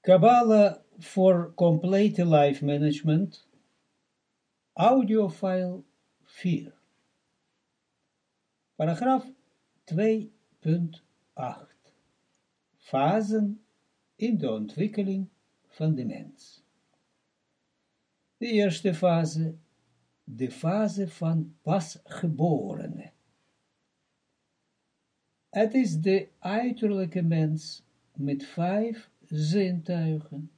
Kabbalah for Complete Life Management, audio file 4, paragraaf 2.8, fasen in de ontwikkeling van de mens. De eerste fase, de fase van pasgeborene. Het is de uiterlijke mens met vijf zintuigen.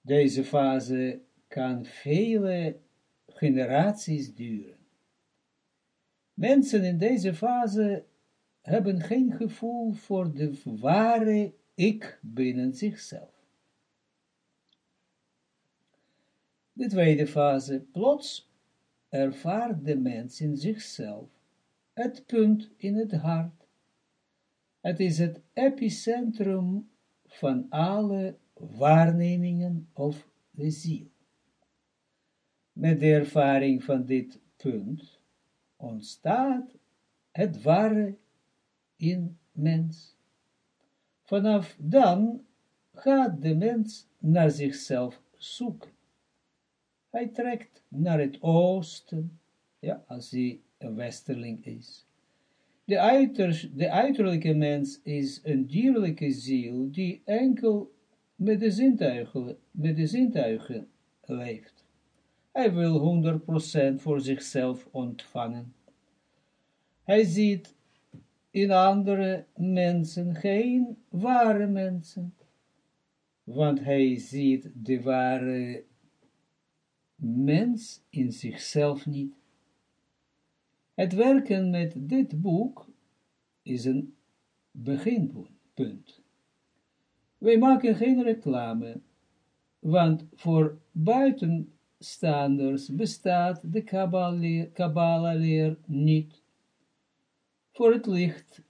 Deze fase kan vele generaties duren. Mensen in deze fase hebben geen gevoel voor de ware ik binnen zichzelf. De tweede fase, plots ervaart de mens in zichzelf het punt in het hart. Het is het epicentrum van alle waarnemingen of de ziel. Met de ervaring van dit punt ontstaat het ware in mens. Vanaf dan gaat de mens naar zichzelf zoeken. Hij trekt naar het oosten, ja, als hij een westerling is. De, de uiterlijke mens is een dierlijke ziel die enkel met de zintuigen, met de zintuigen leeft. Hij wil 100% voor zichzelf ontvangen. Hij ziet in andere mensen geen ware mensen, want hij ziet de ware mens in zichzelf niet. Het werken met dit boek is een beginpunt. Wij maken geen reclame, want voor buitenstaanders bestaat de Kabbalah-leer niet. Voor het licht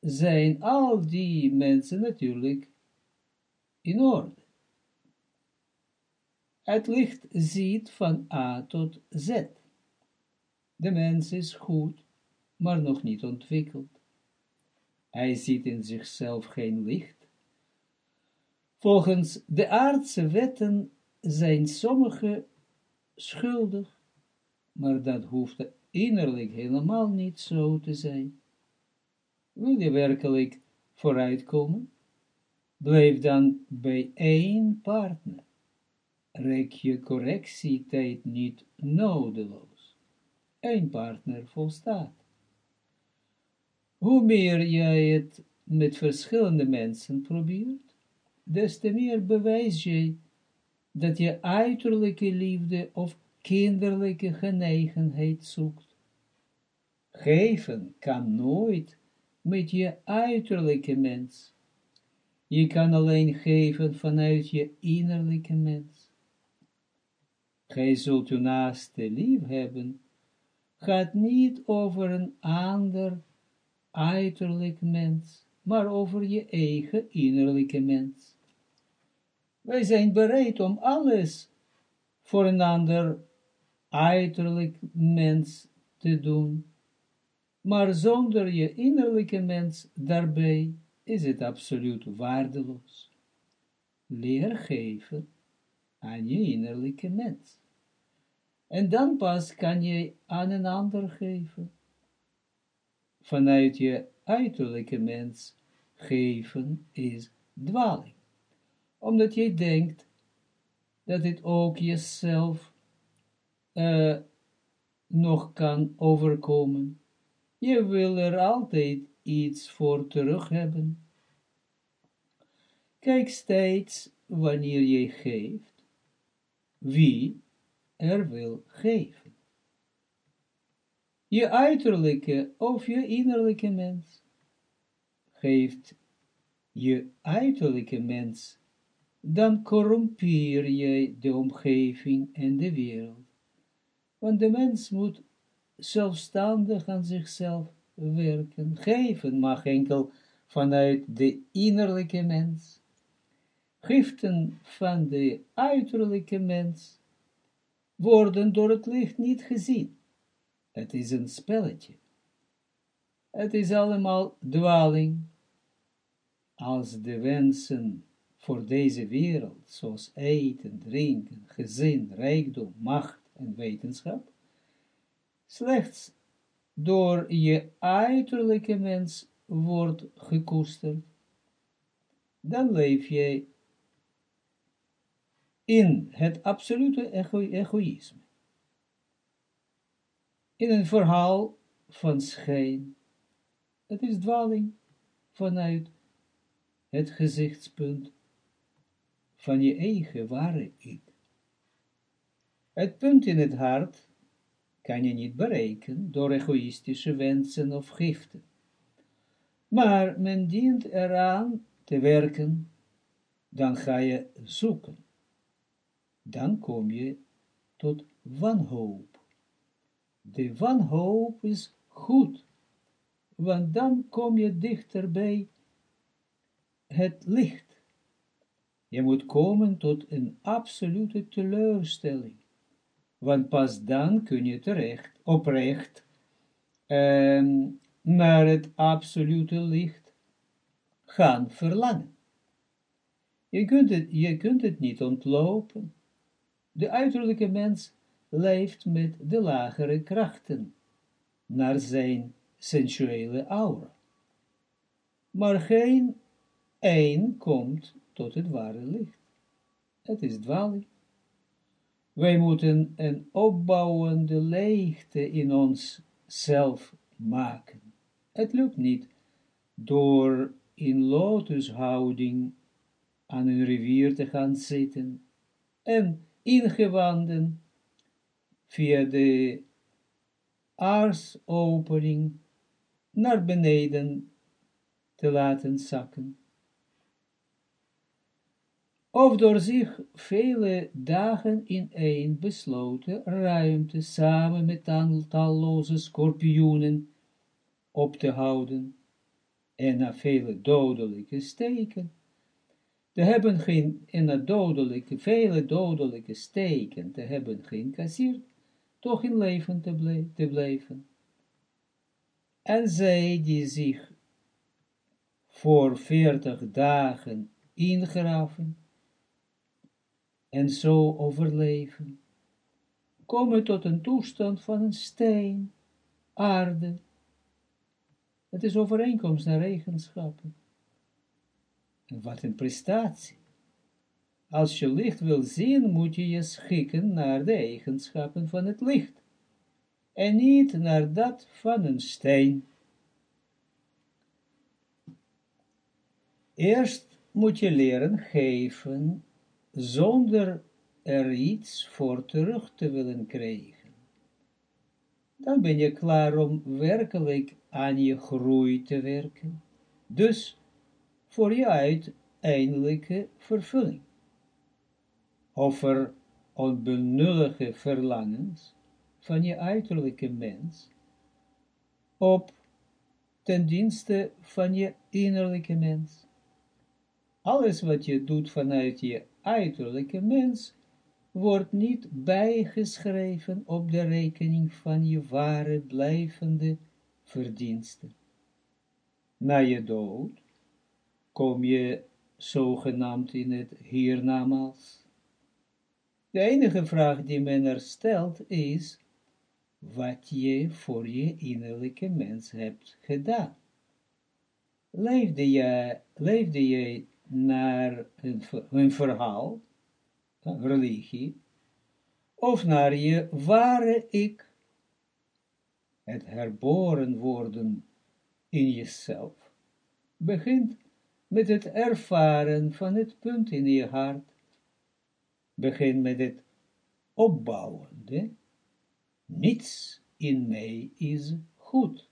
zijn al die mensen natuurlijk in orde. Het licht ziet van A tot Z. De mens is goed, maar nog niet ontwikkeld. Hij ziet in zichzelf geen licht. Volgens de aardse wetten zijn sommige schuldig, maar dat hoeft innerlijk helemaal niet zo te zijn. Wil je werkelijk vooruitkomen? Blijf dan bij één partner. Rek je correctietijd niet nodeloos. Eén partner volstaat. Hoe meer jij het met verschillende mensen probeert, des te meer bewijs je dat je uiterlijke liefde of kinderlijke genegenheid zoekt. Geven kan nooit met je uiterlijke mens. Je kan alleen geven vanuit je innerlijke mens. Gij zult uw naaste lief hebben, gaat niet over een ander uiterlijk mens, maar over je eigen innerlijke mens. Wij zijn bereid om alles voor een ander uiterlijk mens te doen, maar zonder je innerlijke mens daarbij is het absoluut waardeloos. Leer geven aan je innerlijke mens. En dan pas kan je aan een ander geven vanuit je uiterlijke mens geven is dwaling. Omdat je denkt dat het ook jezelf uh, nog kan overkomen. Je wil er altijd iets voor terug hebben. Kijk steeds wanneer je geeft, wie er wil geven je uiterlijke of je innerlijke mens. Geeft je uiterlijke mens, dan corrumpeer je de omgeving en de wereld. Want de mens moet zelfstandig aan zichzelf werken. Geven mag enkel vanuit de innerlijke mens. Giften van de uiterlijke mens worden door het licht niet gezien. Het is een spelletje. Het is allemaal dwaling. Als de wensen voor deze wereld, zoals eten, drinken, gezin, rijkdom, macht en wetenschap, slechts door je uiterlijke mens wordt gekoesterd, dan leef je in het absolute egoïsme. In een verhaal van schijn. Het is dwaling vanuit het gezichtspunt van je eigen ware ik. Het punt in het hart kan je niet bereiken door egoïstische wensen of giften. Maar men dient eraan te werken, dan ga je zoeken. Dan kom je tot wanhoop. De wanhoop is goed, want dan kom je dichter bij het licht. Je moet komen tot een absolute teleurstelling, want pas dan kun je terecht, oprecht, um, naar het absolute licht gaan verlangen. Je kunt het, je kunt het niet ontlopen. De uiterlijke mens leeft met de lagere krachten naar zijn sensuele aura. Maar geen een komt tot het ware licht. Het is dwaling. Wij moeten een opbouwende leegte in ons zelf maken. Het lukt niet door in lotushouding aan een rivier te gaan zitten en ingewanden via de aarsopening naar beneden te laten zakken. Of door zich vele dagen in een besloten ruimte samen met talloze scorpioenen op te houden en na vele dodelijke steken te hebben geen, en na dodelijke, vele dodelijke steken te hebben geïncasseerd, toch in leven te, te blijven. En zij die zich voor veertig dagen ingraven en zo overleven, komen tot een toestand van een steen, aarde. Het is overeenkomst naar eigenschappen. Wat een prestatie. Als je licht wil zien, moet je je schikken naar de eigenschappen van het licht, en niet naar dat van een steen. Eerst moet je leren geven, zonder er iets voor terug te willen krijgen. Dan ben je klaar om werkelijk aan je groei te werken, dus voor je uiteindelijke vervulling over onbenullige verlangens van je uiterlijke mens, op ten dienste van je innerlijke mens. Alles wat je doet vanuit je uiterlijke mens, wordt niet bijgeschreven op de rekening van je ware blijvende verdiensten. Na je dood kom je zogenaamd in het hiernamaals. De enige vraag die men er stelt is, wat je voor je innerlijke mens hebt gedaan. Leefde je, leefde je naar een, verhaal, religie, of naar je ware ik, het herboren worden in jezelf, begint met het ervaren van het punt in je hart, begin met het opbouwende, niets in mij is goed.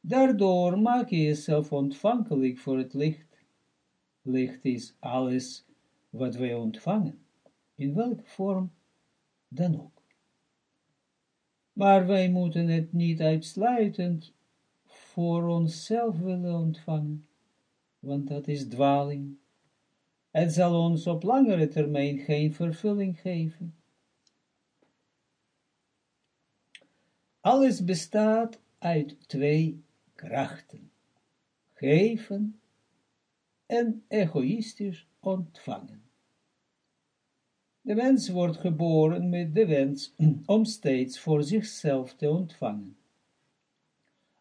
Daardoor maak je jezelf ontvankelijk voor het licht. Licht is alles wat wij ontvangen, in welke vorm dan ook. Maar wij moeten het niet uitsluitend voor onszelf willen ontvangen, want dat is dwaling het zal ons op langere termijn geen vervulling geven. Alles bestaat uit twee krachten, geven en egoïstisch ontvangen. De mens wordt geboren met de wens om steeds voor zichzelf te ontvangen.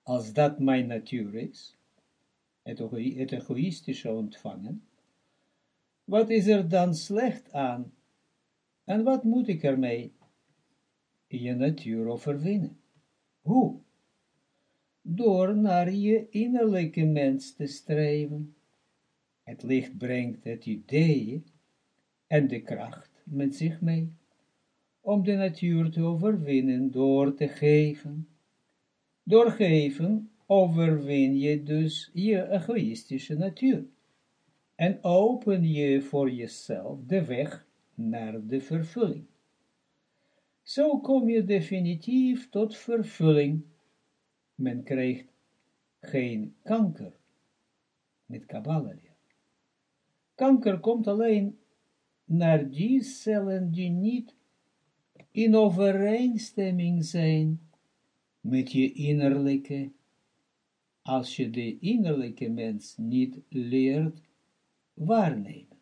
Als dat mijn natuur is, het, egoïstische ontvangen, wat is er dan slecht aan? En wat moet ik ermee? Je natuur overwinnen. Hoe? Door naar je innerlijke mens te streven. Het licht brengt het idee en de kracht met zich mee, om de natuur te overwinnen door te geven. Door geven overwin je dus je egoïstische natuur en open je voor jezelf de weg naar de vervulling. Zo kom je definitief tot vervulling. Men krijgt geen kanker met Kabbalah. Kanker komt alleen naar die cellen die niet in overeenstemming zijn met je innerlijke, als je de innerlijke mens niet leert waarnemen.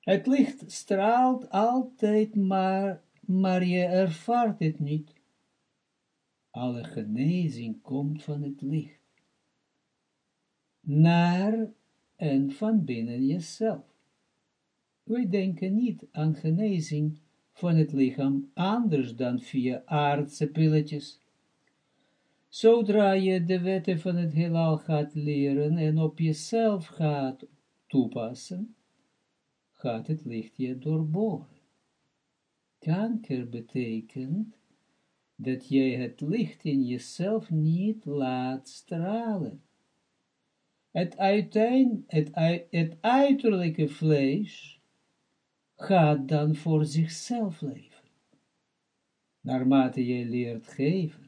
Het licht straalt altijd, maar, maar je ervaart het niet. Alle genezing komt van het licht. Naar en van binnen jezelf. Wij denken niet aan genezing van het lichaam anders dan via aardse pilletjes. Zodra je de wetten van het heelal gaat leren en op jezelf gaat toepassen, gaat het licht je doorboren. Kanker betekent dat jij het licht in jezelf niet laat stralen. Het, uiteen, het, het uiterlijke vlees gaat dan voor zichzelf leven. Naarmate je leert geven,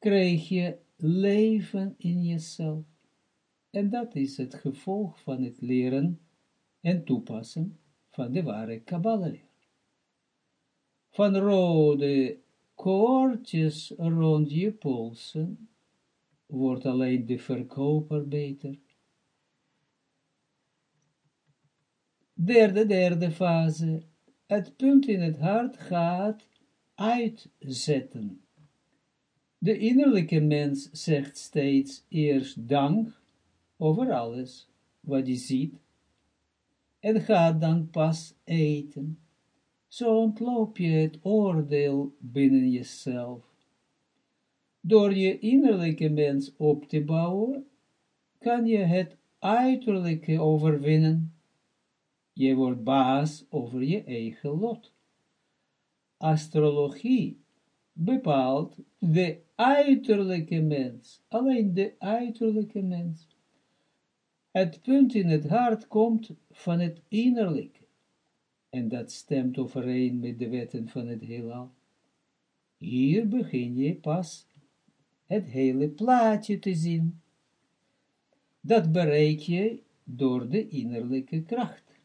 krijg je leven in jezelf. En dat is het gevolg van het leren en toepassen van de ware Kabbalah. Van rode koortjes rond je polsen wordt alleen de verkoper beter. Derde, derde fase. Het punt in het hart gaat uitzetten. De innerlijke mens zegt steeds eerst dank over alles wat hij ziet en gaat dan pas eten. Zo ontloop je het oordeel binnen jezelf. Door je innerlijke mens op te bouwen, kan je het uiterlijke overwinnen. Je wordt baas over je eigen lot. Astrologie bepaalt de uiterlijke mens, alleen de uiterlijke mens. Het punt in het hart komt van het innerlijke, en dat stemt overeen met de wetten van het heelal. Hier begin je pas het hele plaatje te zien. Dat bereik je door de innerlijke kracht.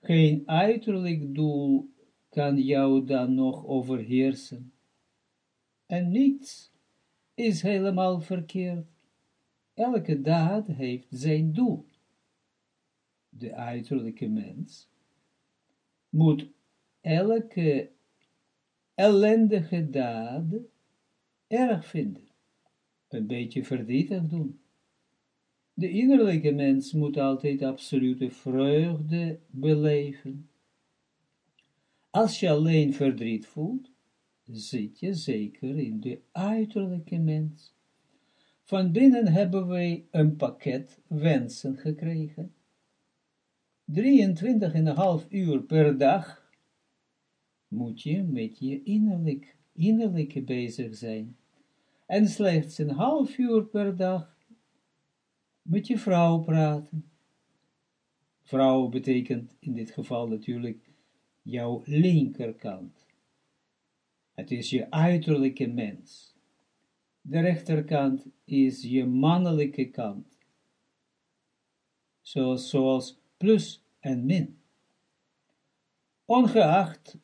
Geen uiterlijk doel kan jou dan nog overheersen. En niets is helemaal verkeerd. Elke daad heeft zijn doel. De uiterlijke mens moet elke ellendige daad erg vinden, een beetje verdrietig doen. De innerlijke mens moet altijd absolute vreugde beleven. Als je alleen verdriet voelt, zit je zeker in de uiterlijke mens. Van binnen hebben wij een pakket wensen gekregen. 23,5 uur per dag moet je met je innerlijk, innerlijke bezig zijn. En slechts een half uur per dag met je vrouw praten. Vrouw betekent in dit geval natuurlijk jouw linkerkant. Het is je uiterlijke mens. De rechterkant is je mannelijke kant. Zoals, zoals plus en min. Ongeacht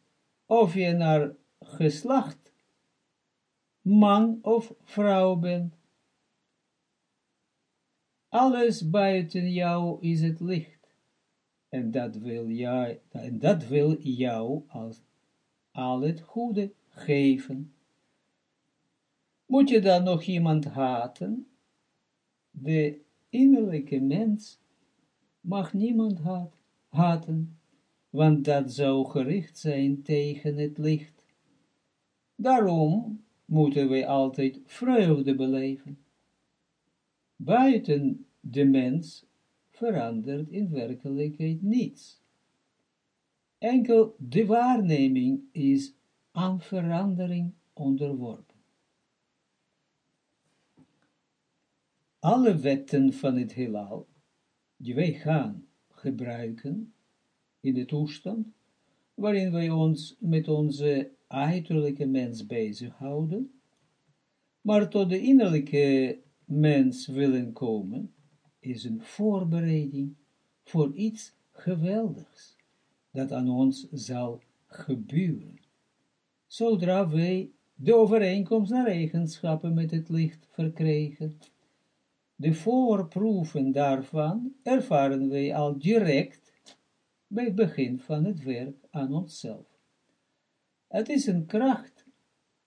of je naar geslacht man of vrouw bent. alles buiten jou is het licht. En dat wil, jij, en dat wil jou als al het goede geven. Moet je dan nog iemand haten? De innerlijke mens mag niemand haten, want dat zou gericht zijn tegen het licht. Daarom moeten wij altijd vreugde beleven. Buiten de mens verandert in werkelijkheid niets. Enkel de waarneming is aan verandering onderworpen. Alle wetten van het heelal, die wij gaan gebruiken in de toestand, waarin wij ons met onze uiterlijke mens bezighouden, maar tot de innerlijke mens willen komen, is een voorbereiding voor iets geweldigs, dat aan ons zal gebeuren. Zodra wij de overeenkomst naar eigenschappen met het licht verkrijgen, de voorproeven daarvan ervaren wij al direct bij het begin van het werk aan onszelf. Het is een kracht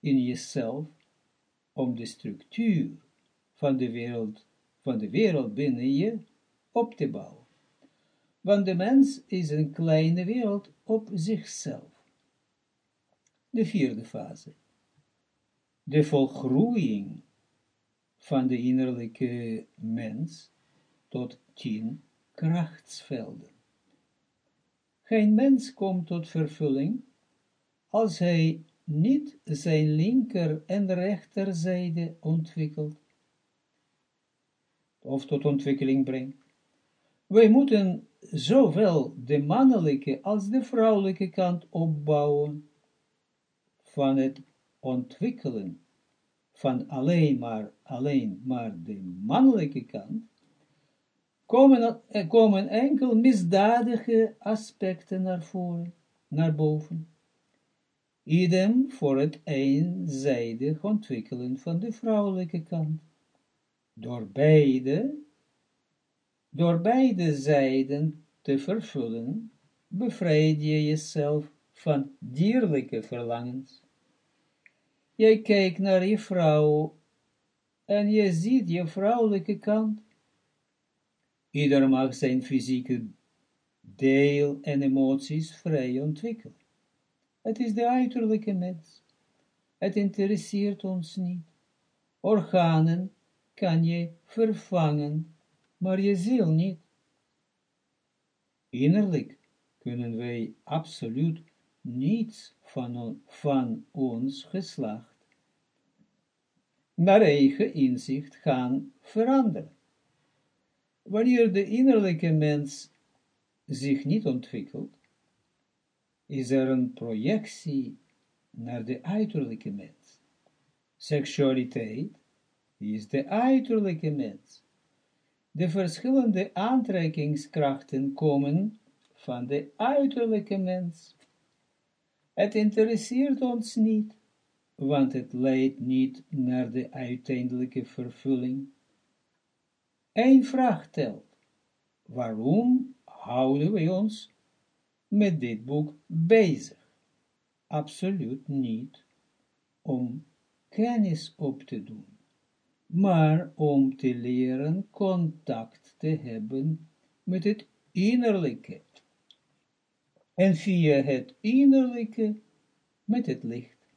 in jezelf om de structuur van de wereld, van de wereld binnen je op te bouwen. Want de mens is een kleine wereld op zichzelf. De vierde fase. De volgroeiing van de innerlijke mens tot tien krachtsvelden. Geen mens komt tot vervulling als hij niet zijn linker en rechterzijde ontwikkelt, of tot ontwikkeling brengt. Wij moeten zowel de mannelijke als de vrouwelijke kant opbouwen van het ontwikkelen van alleen maar, alleen maar de mannelijke kant, komen, komen enkel misdadige aspecten naar voren, naar boven. Idem voor het eenzijdig ontwikkelen van de vrouwelijke kant. Door beide, door beide zijden te vervullen, bevrijd je jezelf van dierlijke verlangens. Jij kijkt naar je vrouw en je ziet je vrouwelijke kant. Ieder mag zijn fysieke deel en emoties vrij ontwikkelen. Het is de uiterlijke mens. Het interesseert ons niet. Organen kan je vervangen, maar je ziel niet. Innerlijk kunnen wij absoluut niets van, van ons geslacht naar eigen inzicht gaan veranderen. Wanneer de innerlijke mens zich niet ontwikkelt, is er een projectie naar de uiterlijke mens. Seksualiteit is de uiterlijke mens. De verschillende aantrekkingskrachten komen van de uiterlijke mens. Het interesseert ons niet, want het leidt niet naar de uiteindelijke vervulling. Eén vraag telt, waarom houden wij ons met dit boek bezig. Absoluut niet om kennis op te doen, maar om te leren contact te hebben met het innerlijke. En via het innerlijke met het licht.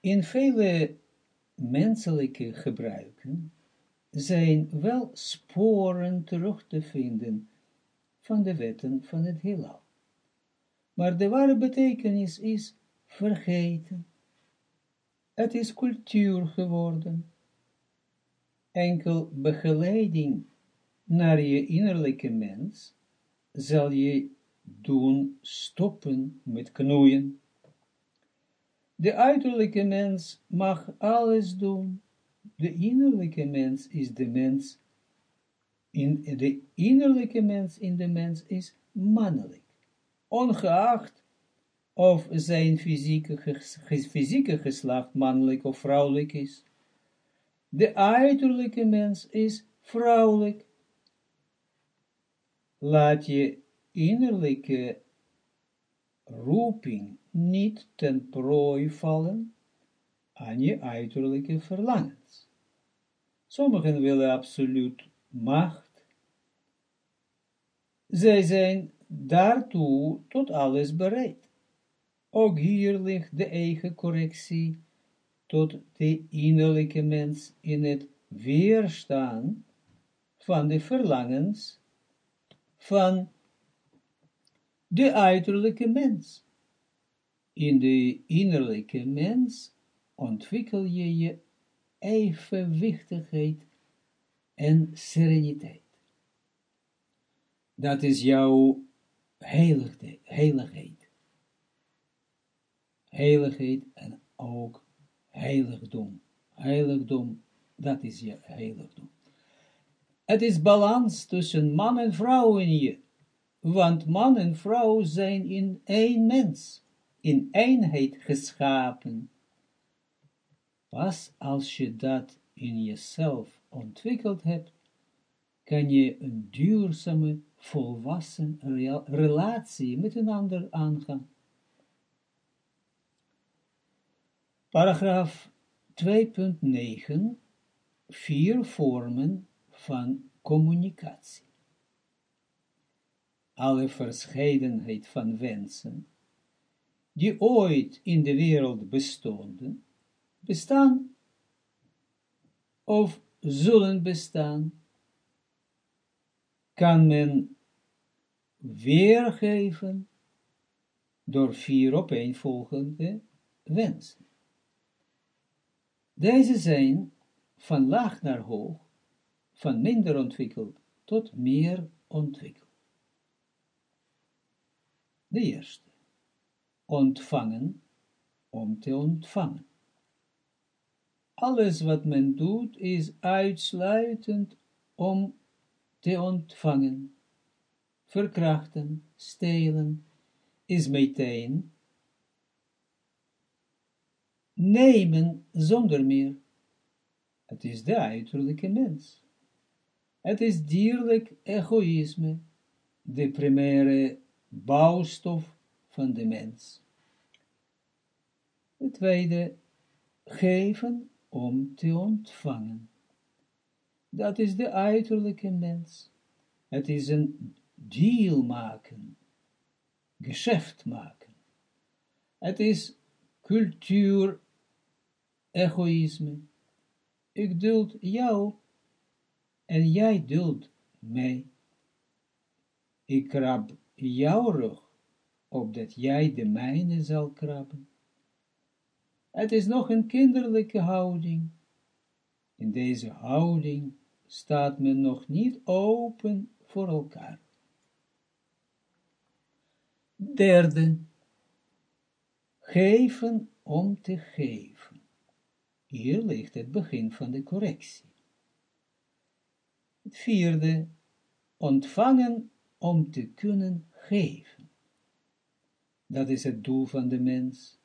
In vele menselijke gebruiken zijn wel sporen terug te vinden van de wetten van het heelal. Maar de ware betekenis is vergeten. Het is cultuur geworden. Enkel begeleiding naar je innerlijke mens zal je doen stoppen met knoeien. De uiterlijke mens mag alles doen. De innerlijke mens is de mens in de innerlijke mens in de mens is mannelijk, ongeacht of zijn fysieke, fysieke geslacht mannelijk of vrouwelijk is. De uiterlijke mens is vrouwelijk. Laat je innerlijke roeping niet ten prooi vallen aan je uiterlijke verlangens. Sommigen willen absoluut macht. Zij zijn daartoe tot alles bereid. Ook hier ligt de eigen correctie tot de innerlijke mens in het weerstaan van de verlangens van de uiterlijke mens. In de innerlijke mens ontwikkel je je evenwichtigheid en sereniteit. Dat is jouw heiligheid. En ook heiligdom. Heiligdom, dat is je heiligdom. Het is balans tussen man en vrouw in je, want man en vrouw zijn in één mens, in eenheid geschapen. Pas als je dat in jezelf ontwikkeld hebt, kan je een duurzame, volwassen relatie met een ander aangaan. Paragraaf 2.9 Vier vormen van communicatie. Alle verscheidenheid van wensen, die ooit in de wereld bestonden, bestaan of zullen bestaan, kan men weergeven door vier opeenvolgende wensen. Deze zijn van laag naar hoog, van minder ontwikkeld tot meer ontwikkeld. De eerste, ontvangen om te ontvangen. Alles wat men doet is uitsluitend om te ontvangen. Verkrachten, stelen, is meteen nemen zonder meer. Het is de uiterlijke mens. Het is dierlijk egoïsme, de primaire bouwstof van de mens. Het tweede, geven om te ontvangen. Dat is de uiterlijke mens. Het is een deal maken, geschäft maken. Het is cultuur egoïsme. Ik duld jou en jij duldt mij. Ik krab jouw rug, opdat jij de mijne zal krabben. Het is nog een kinderlijke houding. In deze houding staat men nog niet open voor elkaar. Derde, geven om te geven. Hier ligt het begin van de correctie. Het vierde, ontvangen om te kunnen geven. Dat is het doel van de mens.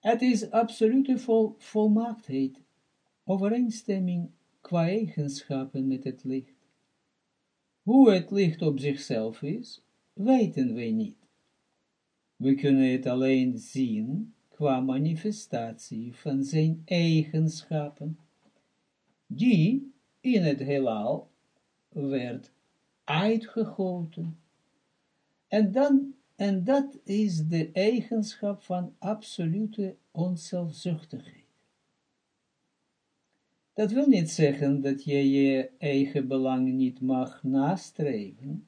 Het is absolute vol, volmaaktheid, overeenstemming qua eigenschappen met het licht. Hoe het licht op zichzelf is, weten wij niet. We kunnen het alleen zien qua manifestatie van zijn eigenschappen, die in het heelal werd uitgegoten. En dan, en dat is de eigenschap van absolute onzelfzuchtigheid. Dat wil niet zeggen dat je je eigen belang niet mag nastreven.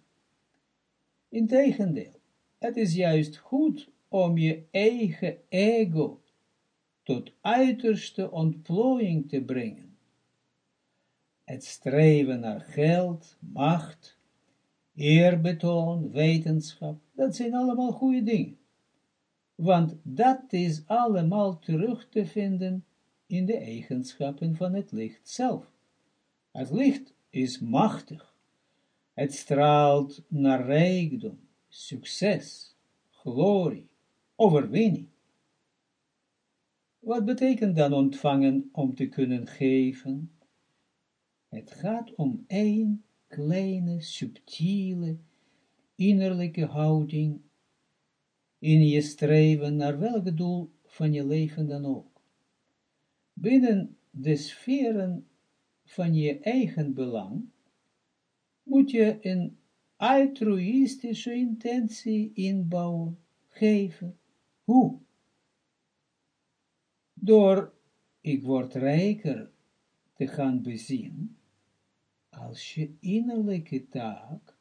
Integendeel, het is juist goed om je eigen ego tot uiterste ontplooiing te brengen. Het streven naar geld, macht, eerbetoon, wetenschap, dat zijn allemaal goede dingen. Want dat is allemaal terug te vinden in de eigenschappen van het licht zelf. Het licht is machtig. Het straalt naar rijkdom, succes, glorie, overwinning. Wat betekent dan ontvangen om te kunnen geven? Het gaat om één kleine, subtiele, innerlijke houding in je streven naar welk doel van je leven dan ook. Binnen de sferen van je eigen belang moet je een altruïstische intentie inbouwen, geven. Hoe? Door, ik word rijker, te gaan bezien, als je innerlijke taak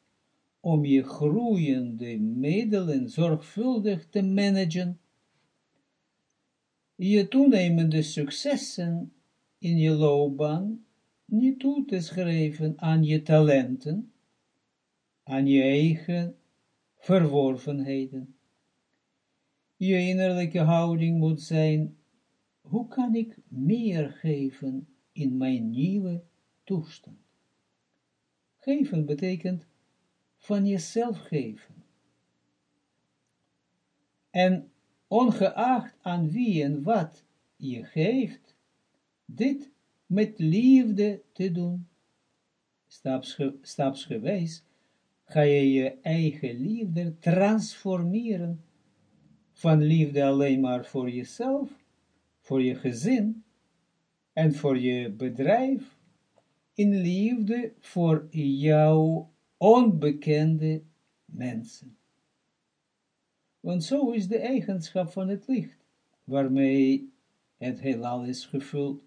om je groeiende middelen zorgvuldig te managen, je toenemende successen in je loopbaan niet toe te schrijven aan je talenten, aan je eigen verworvenheden. Je innerlijke houding moet zijn, hoe kan ik meer geven in mijn nieuwe toestand? Geven betekent van jezelf geven. En ongeacht aan wie en wat je geeft, dit met liefde te doen. Stapsge stapsgewijs ga je je eigen liefde transformeren van liefde alleen maar voor jezelf, voor je gezin en voor je bedrijf, in liefde voor jouw onbekende mensen. Want zo is de eigenschap van het licht, waarmee het heelal is gevuld.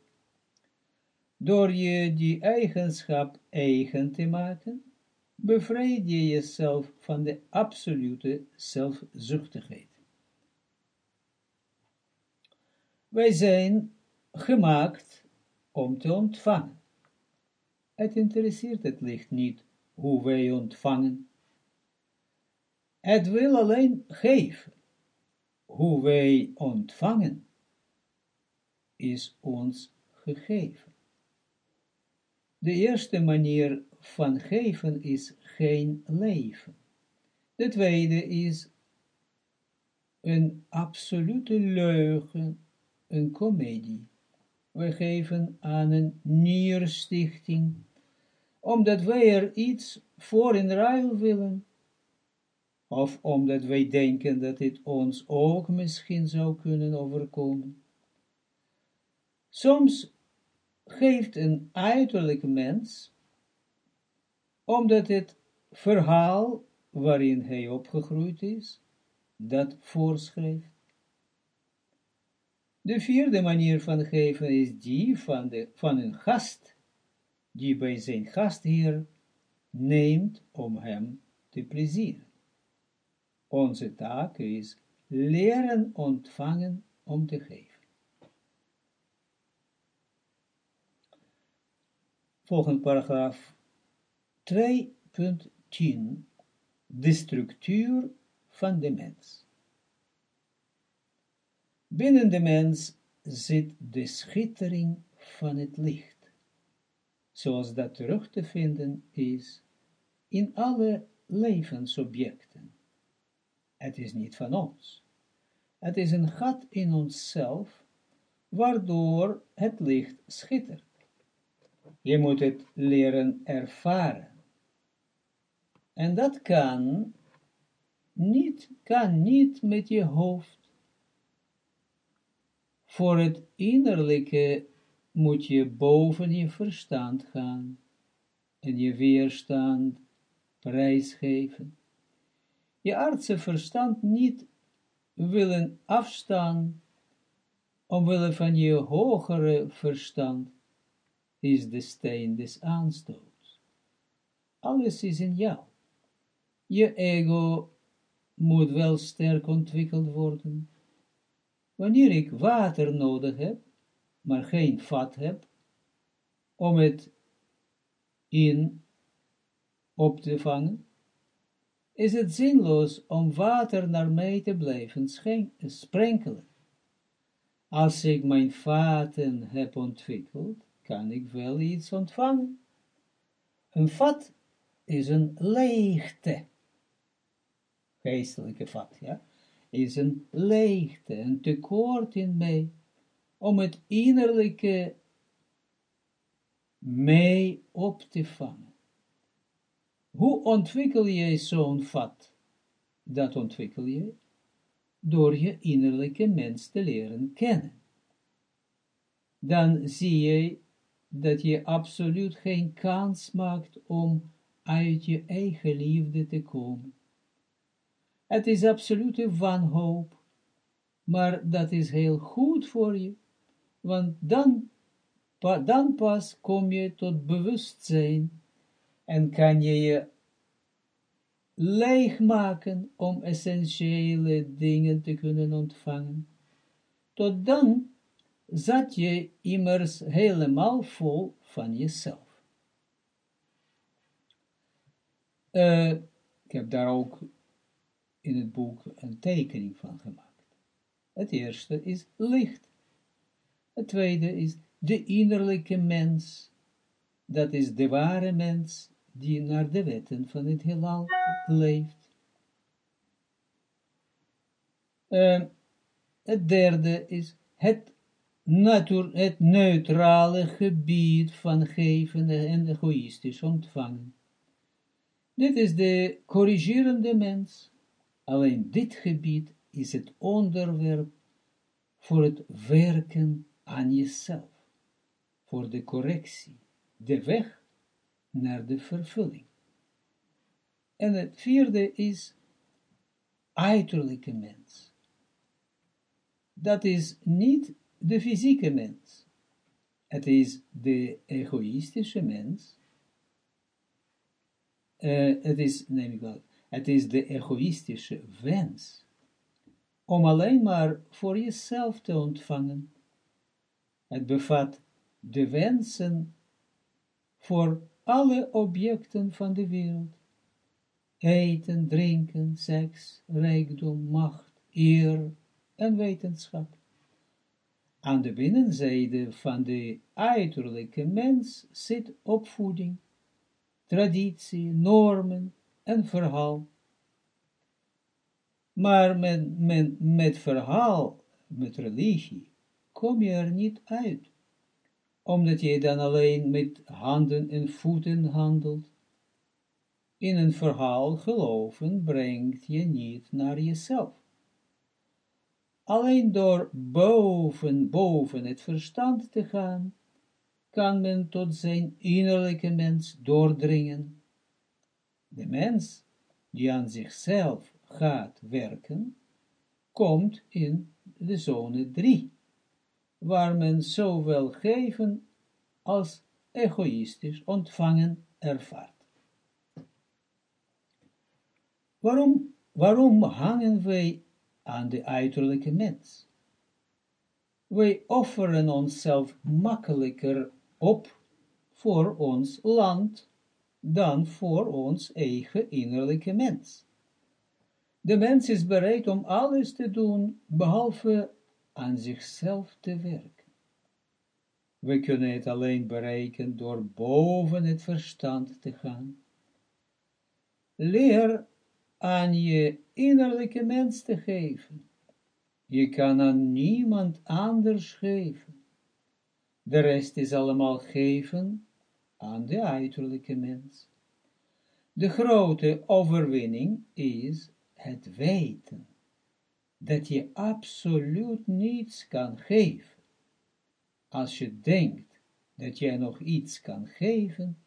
Door je die eigenschap eigen te maken, bevrijd je jezelf van de absolute zelfzuchtigheid. Wij zijn gemaakt om te ontvangen. Het interesseert het licht niet hoe wij ontvangen. Het wil alleen geven. Hoe wij ontvangen is ons gegeven. De eerste manier van geven is geen leven. De tweede is een absolute leugen, een komedie. We geven aan een nierstichting, omdat wij er iets voor in ruil willen, of omdat wij denken dat dit ons ook misschien zou kunnen overkomen. Soms geeft een uiterlijk mens, omdat het verhaal waarin hij opgegroeid is, dat voorschrijft. De vierde manier van geven is die van, de, van een gast, die bij zijn gastheer neemt om hem te plezieren. Onze taak is leren ontvangen om te geven. Volgende paragraaf 2.10 De structuur van de mens. Binnen de mens zit de schittering van het licht, zoals dat terug te vinden is in alle levensobjecten. Het is niet van ons. Het is een gat in onszelf, waardoor het licht schittert. Je moet het leren ervaren. En dat kan niet, kan niet met je hoofd. Voor het innerlijke moet je boven je verstand gaan en je weerstand prijsgeven. Je aardse verstand niet willen afstaan omwille van je hogere verstand is de steen des aanstoots. Alles is in jou. Je ego moet wel sterk ontwikkeld worden. Wanneer ik water nodig heb, maar geen vat heb, om het in op te vangen, is het zinloos om water naar mij te blijven sprenkelen. Als ik mijn vaten heb ontwikkeld, kan ik wel iets ontvangen. Een vat is een leegte. Geestelijke vat, ja. Is een leegte, een tekort in mij. om het innerlijke mee op te vangen. Hoe ontwikkel je zo'n vat? Dat ontwikkel je door je innerlijke mens te leren kennen. Dan zie je dat je absoluut geen kans maakt om uit je eigen liefde te komen. Het is absolute wanhoop, maar dat is heel goed voor je, want dan, dan pas kom je tot bewustzijn en kan je je leegmaken om essentiële dingen te kunnen ontvangen. Tot dan zat je immers helemaal vol van jezelf. Uh, ik heb daar ook in het boek een tekening van gemaakt. Het eerste is licht. Het tweede is de innerlijke mens. Dat is de ware mens die naar de wetten van het heelal leeft. Uh, het derde is het, het neutrale gebied van geven en egoïstisch ontvangen. Dit is de corrigerende mens. Alleen dit gebied is het onderwerp voor het werken aan jezelf, voor de correctie, de weg naar de vervulling. En het vierde is uiterlijke mens. Dat is niet de fysieke mens. Het is de egoïstische mens. Uh, het is, neem ik wel, het is de egoïstische wens om alleen maar voor jezelf te ontvangen. Het bevat de wensen voor alle objecten van de wereld. Eten, drinken, seks, rijkdom, macht, eer en wetenschap. Aan de binnenzijde van de uiterlijke mens zit opvoeding, traditie, normen en verhaal. Maar met, met, met verhaal, met religie, kom je er niet uit omdat je dan alleen met handen en voeten handelt. In een verhaal geloven brengt je niet naar jezelf. Alleen door boven, boven het verstand te gaan, kan men tot zijn innerlijke mens doordringen. De mens die aan zichzelf gaat werken, komt in de zone 3 waar men zowel geven als egoïstisch ontvangen ervaart. Waarom, waarom hangen wij aan de uiterlijke mens? Wij offeren onszelf makkelijker op voor ons land dan voor ons eigen innerlijke mens. De mens is bereid om alles te doen, behalve aan zichzelf te werken. We kunnen het alleen bereiken door boven het verstand te gaan. Leer aan je innerlijke mens te geven. Je kan aan niemand anders geven. De rest is allemaal geven aan de uiterlijke mens. De grote overwinning is het weten dat je absoluut niets kan geven. Als je denkt dat je nog iets kan geven,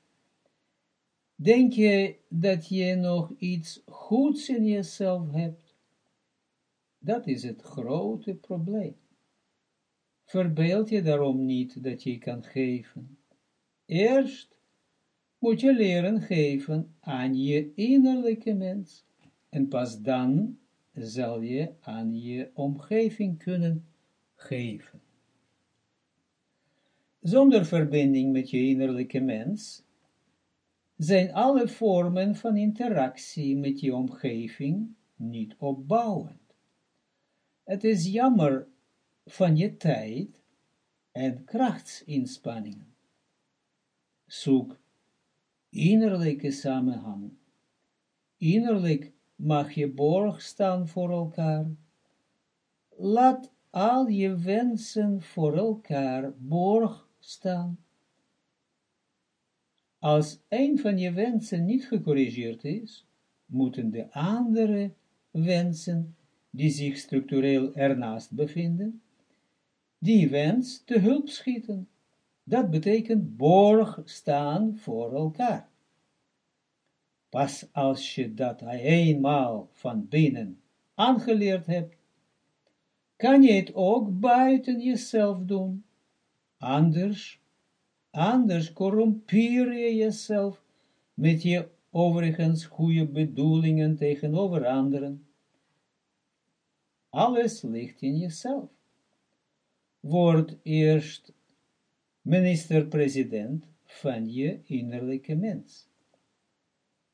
denk je dat je nog iets goeds in jezelf hebt. Dat is het grote probleem. Verbeeld je daarom niet dat je kan geven. Eerst moet je leren geven aan je innerlijke mens, en pas dan zal je aan je omgeving kunnen geven. Zonder verbinding met je innerlijke mens zijn alle vormen van interactie met je omgeving niet opbouwend. Het is jammer van je tijd en krachtsinspanningen. Zoek innerlijke samenhang, innerlijk mag je borg staan voor elkaar. Laat al je wensen voor elkaar borg staan. Als een van je wensen niet gecorrigeerd is, moeten de andere wensen, die zich structureel ernaast bevinden, die wens te hulp schieten. Dat betekent borg staan voor elkaar. Pas als je dat eenmaal van binnen aangeleerd hebt, kan je het ook buiten jezelf doen. Anders, anders corrumpeer je jezelf met je overigens goede bedoelingen tegenover anderen. Alles ligt in jezelf. Word eerst minister-president van je innerlijke mens.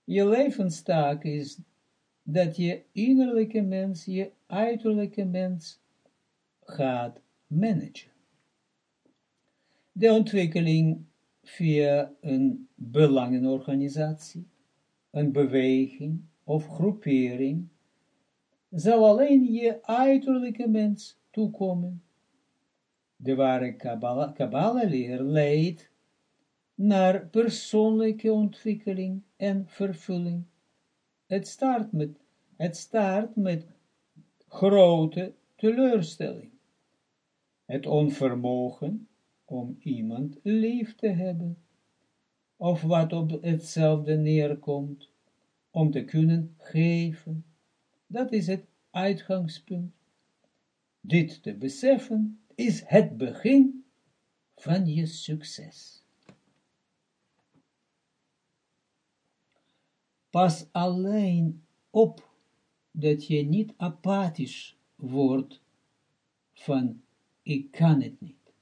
Je levenstaak is dat je innerlijke mens, je uiterlijke mens gaat managen. De ontwikkeling via een belangenorganisatie, een beweging of groepering, zal alleen je uiterlijke mens toekomen. De ware Kabbalah-leer leidt naar persoonlijke ontwikkeling en vervulling. Het start met, het start met grote teleurstelling. Het onvermogen om iemand lief te hebben, of wat op hetzelfde neerkomt, om te kunnen geven. Dat is het uitgangspunt. Dit te beseffen is het begin van je succes. Pas alleen op dat je niet apathisch wordt van ik kan het niet.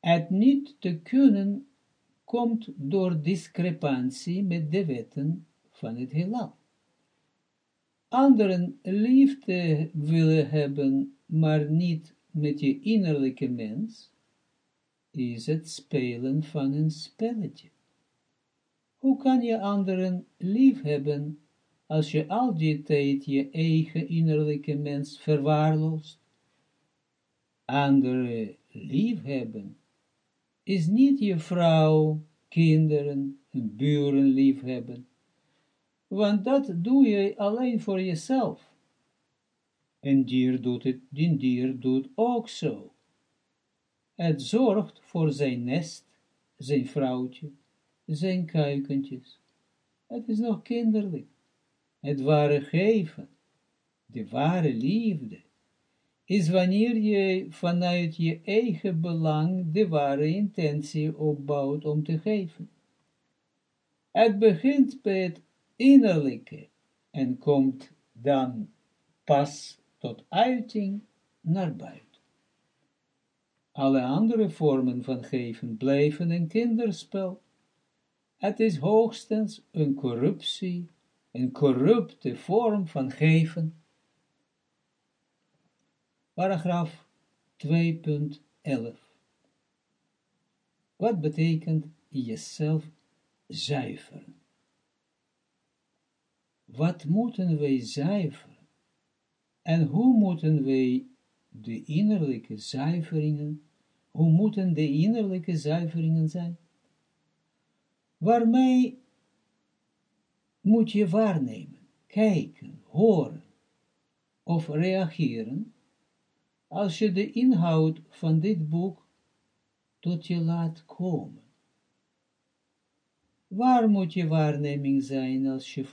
Het niet te kunnen komt door discrepantie met de wetten van het heelal. Anderen liefde willen hebben, maar niet met je innerlijke mens, is het spelen van een spelletje. Hoe kan je anderen lief hebben, als je al die tijd je eigen innerlijke mens verwaarloost? Anderen lief hebben, is niet je vrouw, kinderen en buren lief hebben, want dat doe je alleen voor jezelf. En dier doet het, die dier doet ook zo. Het zorgt voor zijn nest, zijn vrouwtje, zijn kuikentjes. Het is nog kinderlijk. Het ware geven, de ware liefde, is wanneer je vanuit je eigen belang de ware intentie opbouwt om te geven. Het begint bij het innerlijke en komt dan pas tot uiting naar buiten. Alle andere vormen van geven blijven een kinderspel. Het is hoogstens een corruptie, een corrupte vorm van geven. Paragraaf 2.11 Wat betekent jezelf zuiveren? Wat moeten wij zuiveren? En hoe moeten wij de innerlijke zuiveringen, hoe moeten de innerlijke zuiveringen zijn? Waarmee moet je waarnemen, kijken, horen of reageren, als je de inhoud van dit boek tot je laat komen? Waar moet je waarneming zijn als je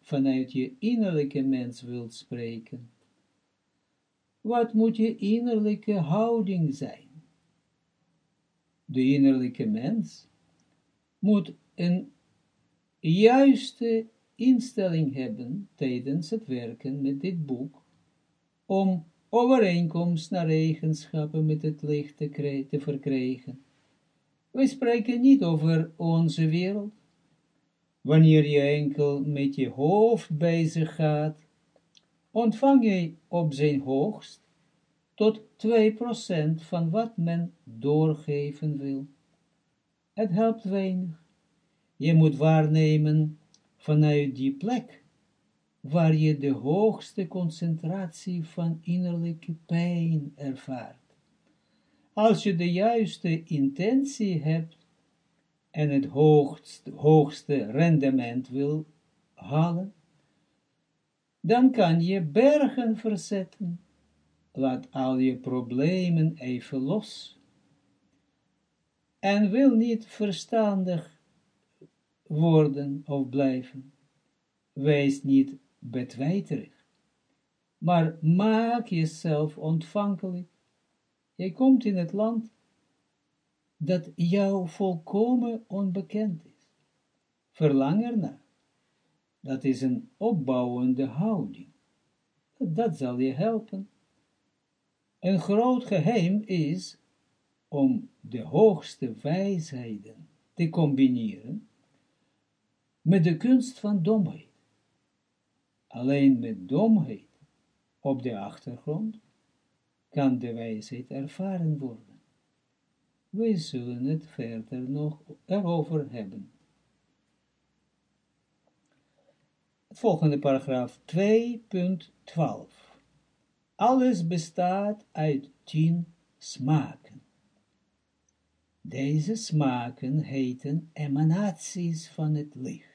vanuit, je innerlijke mens wilt spreken? Wat moet je innerlijke houding zijn? De innerlijke mens moet een juiste instelling hebben tijdens het werken met dit boek, om overeenkomst naar eigenschappen met het licht te, te verkrijgen wij spreken niet over onze wereld. Wanneer je enkel met je hoofd bezig gaat, ontvang je op zijn hoogst tot 2% van wat men doorgeven wil. Het helpt weinig. Je moet waarnemen vanuit die plek, waar je de hoogste concentratie van innerlijke pijn ervaart. Als je de juiste intentie hebt en het hoogste, rendement wil halen, dan kan je bergen verzetten. Laat al je problemen even los. En wil niet verstandig worden of blijven. Wees niet betwijterig. Maar maak jezelf ontvankelijk. Je komt in het land dat jou volkomen onbekend is. Verlang ernaar. Dat is een opbouwende houding. Dat zal je helpen. Een groot geheim is om de hoogste wijsheden te combineren met de kunst van domheid. Alleen met domheid op de achtergrond kan de wijsheid ervaren worden. Wij zullen het verder nog erover hebben. volgende paragraaf 2.12. Alles bestaat uit tien smaken. Deze smaken heten emanaties van het licht.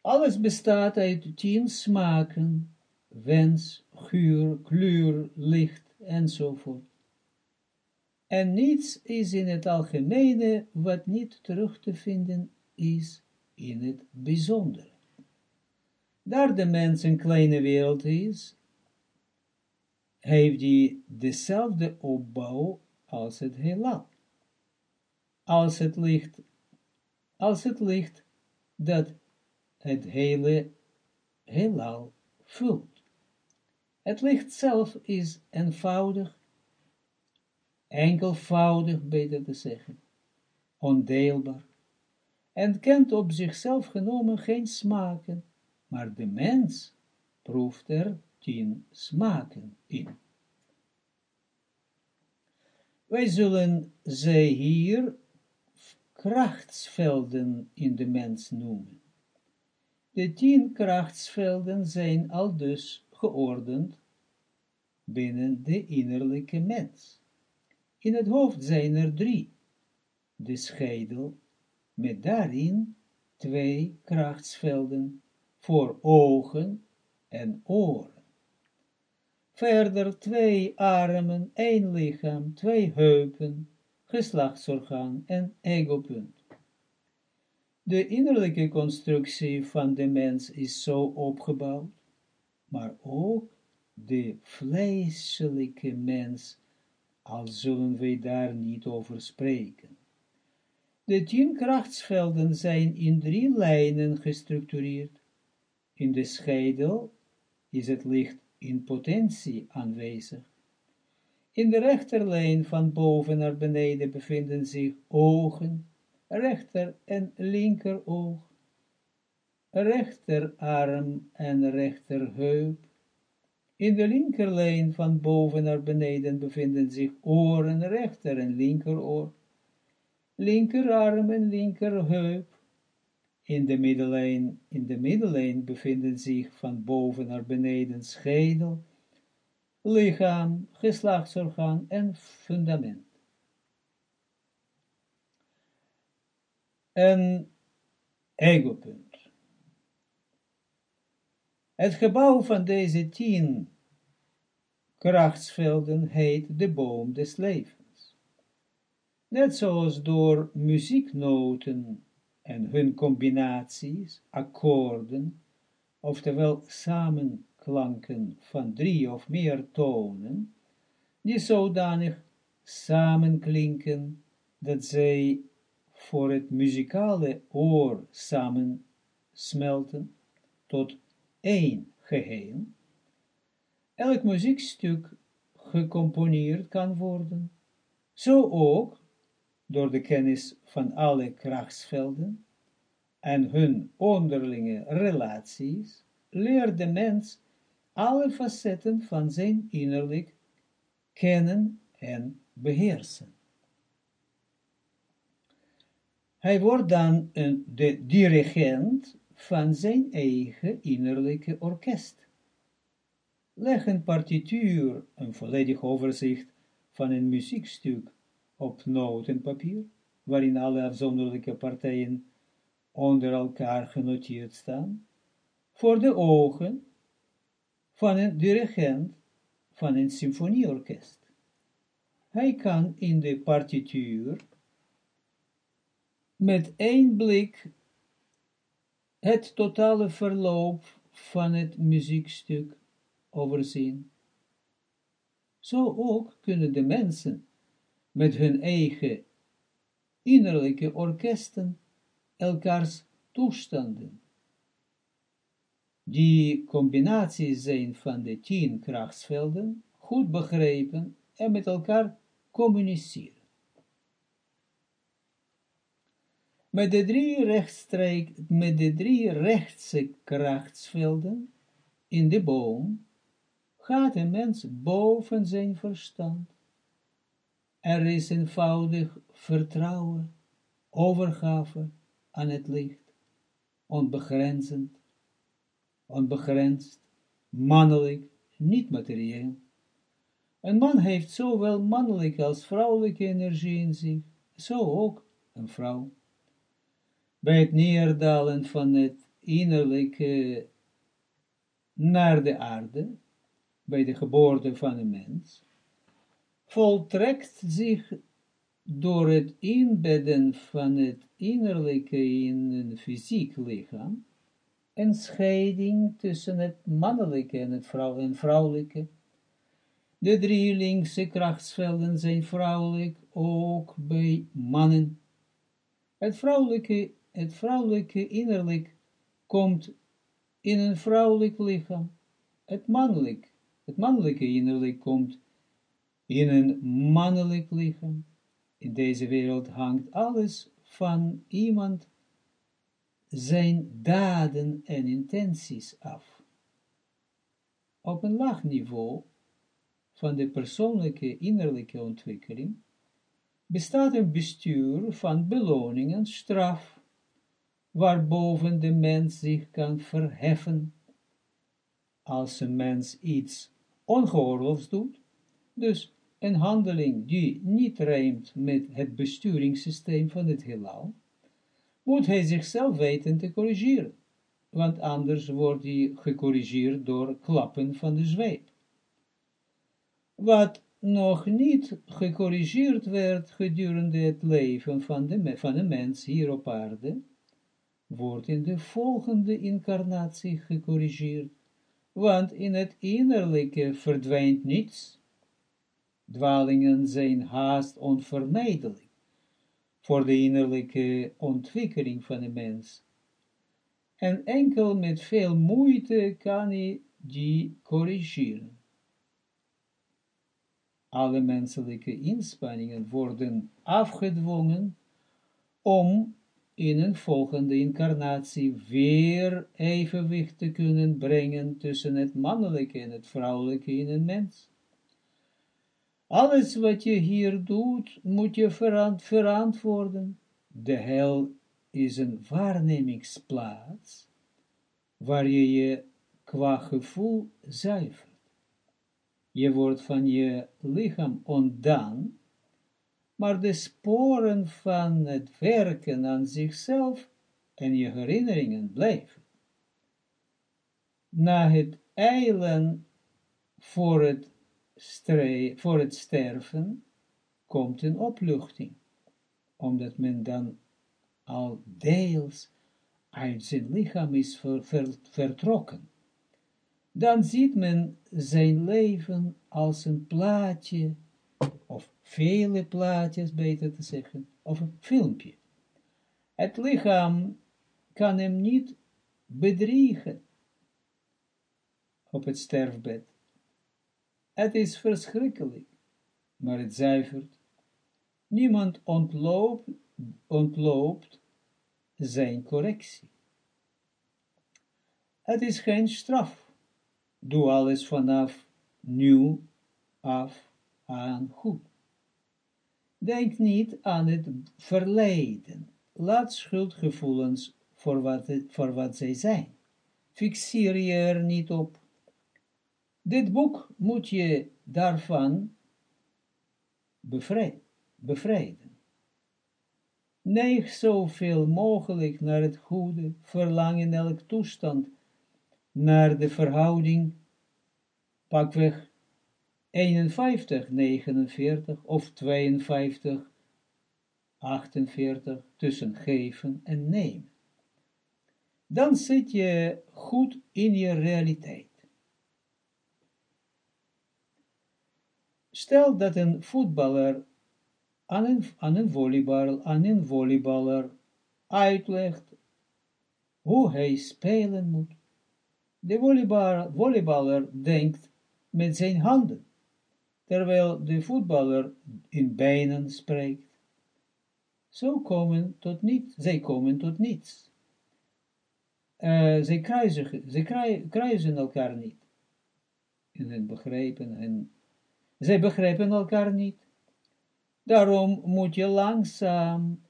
Alles bestaat uit tien smaken, wens, geur, kleur, licht, enzovoort. En niets is in het algemene wat niet terug te vinden is in het bijzondere. Daar de mens een kleine wereld is, heeft hij dezelfde opbouw als het heelal. Als het licht, als het licht dat het hele heelal vult. Het licht zelf is eenvoudig, enkelvoudig, beter te zeggen, ondeelbaar, en kent op zichzelf genomen geen smaken, maar de mens proeft er tien smaken in. Wij zullen ze hier krachtsvelden in de mens noemen. De tien krachtsvelden zijn al dus geordend binnen de innerlijke mens. In het hoofd zijn er drie, de schedel, met daarin twee krachtsvelden voor ogen en oren. Verder twee armen, één lichaam, twee heupen, geslachtsorgaan en egopunt. De innerlijke constructie van de mens is zo opgebouwd, maar ook de vleeselijke mens, al zullen wij daar niet over spreken. De tien krachtsvelden zijn in drie lijnen gestructureerd, in de schedel is het licht in potentie aanwezig. In de rechterlijn van boven naar beneden bevinden zich ogen, rechter en linker oog, rechterarm en rechterheup. In de linkerlijn van boven naar beneden bevinden zich oren, rechter en linkeroor, linkerarm en linkerheup, in de middellijn, in de middellijn bevinden zich van boven naar beneden schedel, lichaam, geslachtsorgaan en fundament. Een egopunt. Het gebouw van deze tien krachtsvelden heet de boom des levens. Net zoals door muzieknoten en hun combinaties, akkoorden, oftewel samenklanken van drie of meer tonen, die zodanig samenklinken, dat zij voor het muzikale oor samen smelten tot één geheel. Elk muziekstuk gecomponeerd kan worden, zo ook door de kennis van alle krachtsvelden en hun onderlinge relaties, leert de mens alle facetten van zijn innerlijk kennen en beheersen. Hij wordt dan een, de dirigent van zijn eigen innerlijke orkest. Leg een partituur, een volledig overzicht van een muziekstuk op notenpapier, waarin alle afzonderlijke partijen onder elkaar genoteerd staan, voor de ogen van een dirigent van een symfonieorkest. Hij kan in de partituur met één blik het totale verloop van het muziekstuk overzien. Zo ook kunnen de mensen met hun eigen innerlijke orkesten elkaars toestanden. Die combinaties zijn van de tien krachtsvelden goed begrepen en met elkaar communiceren. Met de drie rechtstreek, met de drie rechtse krachtsvelden in de boom gaat een mens boven zijn verstand. Er is eenvoudig vertrouwen, overgave aan het licht, onbegrenzend, onbegrensd, mannelijk, niet materieel. Een man heeft zowel mannelijke als vrouwelijke energie in zich, zo ook een vrouw. Bij het neerdalen van het innerlijke naar de aarde, bij de geboorte van een mens, voltrekt zich door het inbedden van het innerlijke in een fysiek lichaam, een scheiding tussen het mannelijke en het vrouw en vrouwelijke. De drie linkse krachtsvelden zijn vrouwelijk, ook bij mannen. Het vrouwelijke, het vrouwelijke innerlijk komt in een vrouwelijk lichaam. Het mannelijk, het mannelijke innerlijk komt in een mannelijk lichaam. In deze wereld hangt alles van iemand zijn daden en intenties af. Op een laag niveau van de persoonlijke innerlijke ontwikkeling bestaat een bestuur van beloning en straf, waarboven de mens zich kan verheffen, als een mens iets ongeoorloofds doet, dus een handeling die niet rijmt met het besturingssysteem van het heelal, moet hij zichzelf weten te corrigeren, want anders wordt hij gecorrigeerd door klappen van de zweep. Wat nog niet gecorrigeerd werd gedurende het leven van de, van de mens hier op aarde, wordt in de volgende incarnatie gecorrigeerd, want in het innerlijke verdwijnt niets. Dwalingen zijn haast onvermijdelijk voor de innerlijke ontwikkeling van de mens. En enkel met veel moeite kan hij die corrigeren. Alle menselijke inspanningen worden afgedwongen om in een volgende incarnatie weer evenwicht te kunnen brengen tussen het mannelijke en het vrouwelijke in een mens. Alles wat je hier doet, moet je verantwoorden. De hel is een waarnemingsplaats, waar je je qua gevoel zuivert. Je wordt van je lichaam ontdaan, maar de sporen van het werken aan zichzelf en je herinneringen blijven. Na het eilen voor het sterven komt een opluchting, omdat men dan al deels uit zijn lichaam is vertrokken. Dan ziet men zijn leven als een plaatje, of vele plaatjes, beter te zeggen, of een filmpje. Het lichaam kan hem niet bedriegen op het sterfbed. Het is verschrikkelijk, maar het zuivert. Niemand ontloopt, ontloopt zijn correctie. Het is geen straf. Doe alles vanaf nu af aan goed. Denk niet aan het verleden. Laat schuldgevoelens voor wat, voor wat zij zijn. Fixeer je er niet op. Dit boek moet je daarvan bevrijden. Neig zoveel mogelijk naar het goede, verlang in elk toestand, naar de verhouding, pakweg 51, 49 of 52, 48, tussen geven en nemen. Dan zit je goed in je realiteit. Stel dat een voetballer aan een, aan een, volleybal, aan een volleyballer uitlegt hoe hij spelen moet. De volleyballer denkt met zijn handen, terwijl de voetballer in benen spreekt. Zo komen tot niets, zij komen tot niets. Uh, zij, kruisen, zij kruisen elkaar niet. In het begrijpen en zij begrijpen elkaar niet. Daarom moet je langzaam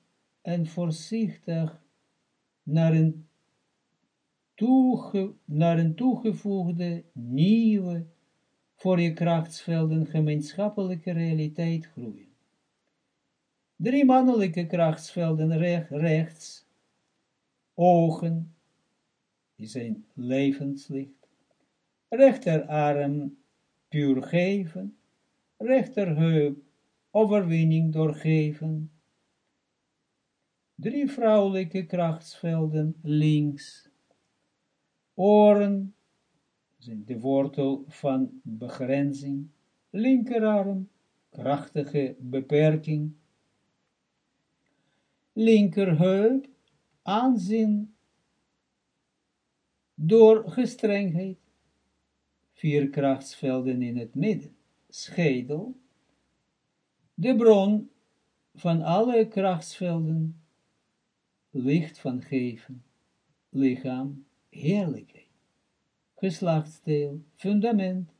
en voorzichtig naar een, toege, naar een toegevoegde, nieuwe, voor je krachtsvelden gemeenschappelijke realiteit groeien. Drie mannelijke krachtsvelden rechts, ogen, die zijn levenslicht, rechterarm, puur geven, rechterheup, overwinning doorgeven. Drie vrouwelijke krachtsvelden links. Oren de wortel van begrenzing. Linkerarm, krachtige beperking. Linkerheup, aanzien door gestrengheid. Vier krachtsvelden in het midden schedel, de bron van alle krachtsvelden, licht van geven, lichaam, heerlijkheid, geslachtsdeel, fundament,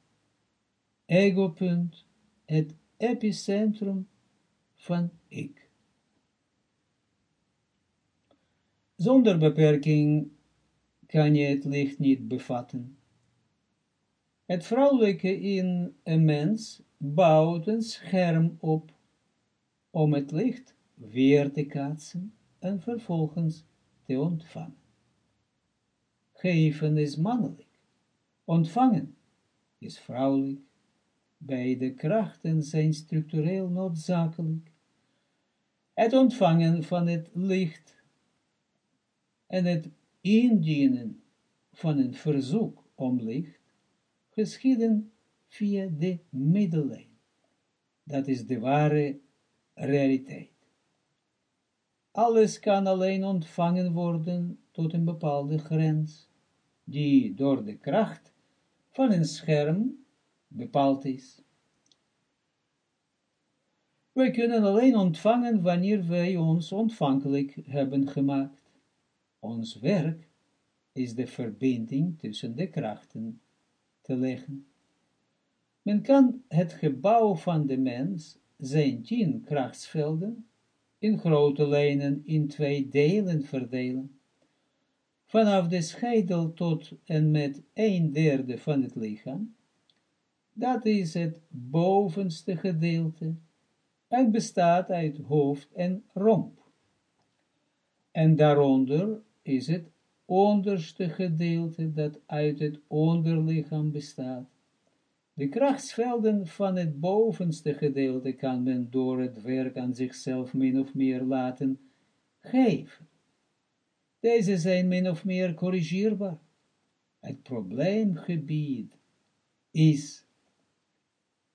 egopunt, het epicentrum van ik. Zonder beperking kan je het licht niet bevatten. Het vrouwelijke in een mens bouwt een scherm op, om het licht weer te kaatsen en vervolgens te ontvangen. Geven is mannelijk, ontvangen is vrouwelijk, beide krachten zijn structureel noodzakelijk. Het ontvangen van het licht en het indienen van een verzoek om licht geschieden via de middellijn. Dat is de ware realiteit. Alles kan alleen ontvangen worden tot een bepaalde grens, die door de kracht van een scherm bepaald is. Wij kunnen alleen ontvangen wanneer wij ons ontvankelijk hebben gemaakt. Ons werk is de verbinding tussen de krachten te leggen. Men kan het gebouw van de mens, zijn tien krachtsvelden, in grote lijnen in twee delen verdelen. Vanaf de schedel tot en met een derde van het lichaam, dat is het bovenste gedeelte, en bestaat uit hoofd en romp. En daaronder is het onderste gedeelte dat uit het onderlichaam bestaat. De krachtsvelden van het bovenste gedeelte kan men door het werk aan zichzelf min of meer laten geven. Deze zijn min of meer corrigeerbaar. Het probleemgebied is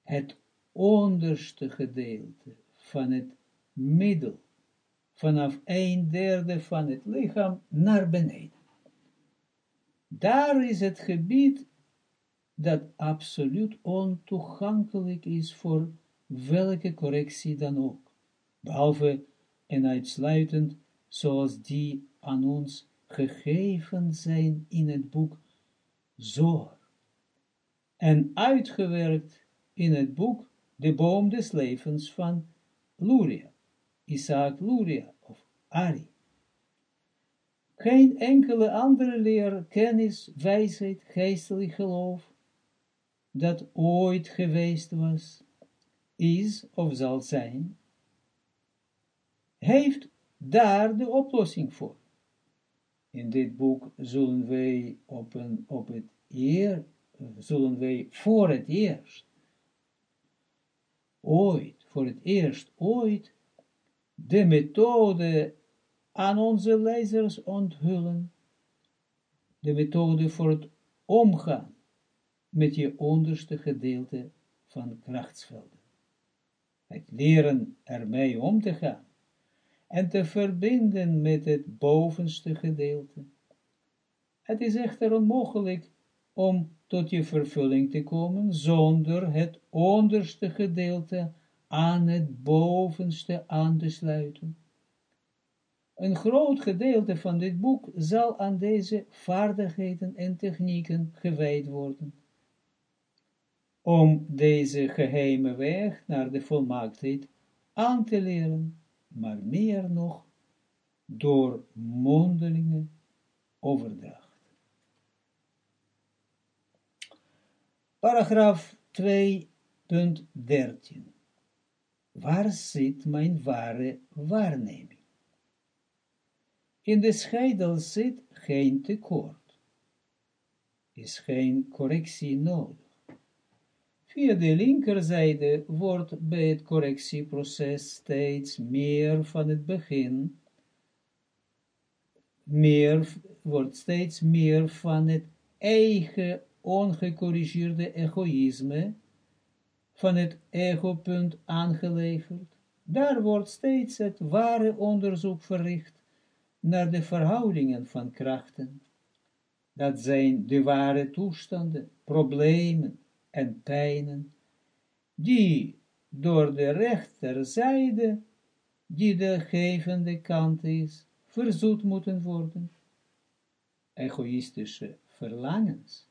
het onderste gedeelte van het middel, vanaf een derde van het lichaam naar beneden. Daar is het gebied dat absoluut ontoegankelijk is voor welke correctie dan ook, behalve en uitsluitend zoals die aan ons gegeven zijn in het boek Zohar, en uitgewerkt in het boek De Boom des Levens van Luria, Isaac Luria of Ari. geen enkele andere leer, kennis, wijsheid, geestelijk geloof, dat ooit geweest was, is of zal zijn, heeft daar de oplossing voor. In dit boek zullen wij op, een, op het eer, zullen wij voor het eerst, ooit, voor het eerst ooit, de methode aan onze lezers onthullen, de methode voor het omgaan met je onderste gedeelte van krachtsvelden. Het leren ermee om te gaan en te verbinden met het bovenste gedeelte. Het is echter onmogelijk om tot je vervulling te komen zonder het onderste gedeelte aan het bovenste aan te sluiten. Een groot gedeelte van dit boek zal aan deze vaardigheden en technieken gewijd worden. Om deze geheime weg naar de volmaaktheid aan te leren, maar meer nog door mondelinge overdracht. Paragraaf 2.13 Waar zit mijn ware waarneming? In de schedel zit geen tekort, is geen correctie nodig. Via de linkerzijde wordt bij het correctieproces steeds meer van het begin, meer, wordt steeds meer van het eigen ongecorrigeerde egoïsme, van het egopunt aangeleverd. Daar wordt steeds het ware onderzoek verricht naar de verhoudingen van krachten. Dat zijn de ware toestanden, problemen en pijnen, die door de rechterzijde, die de gevende kant is, verzoet moeten worden. Egoïstische verlangens,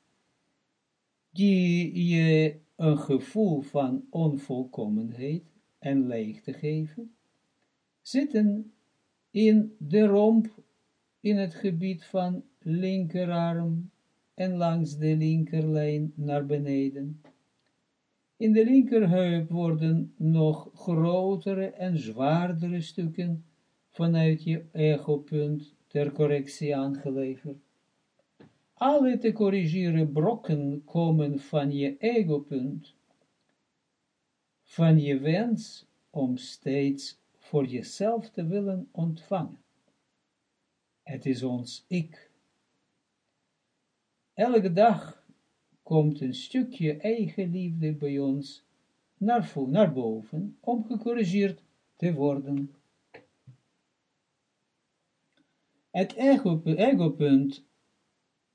die je een gevoel van onvolkomenheid en leegte geven, zitten in de romp, in het gebied van linkerarm en langs de linkerlijn naar beneden. In de linkerheup worden nog grotere en zwaardere stukken vanuit je egopunt ter correctie aangeleverd. Alle te corrigeren brokken komen van je egopunt, van je wens om steeds voor jezelf te willen ontvangen. Het is ons ik. Elke dag komt een stukje eigen liefde bij ons naar, naar boven, om gecorrigeerd te worden. Het ego-punt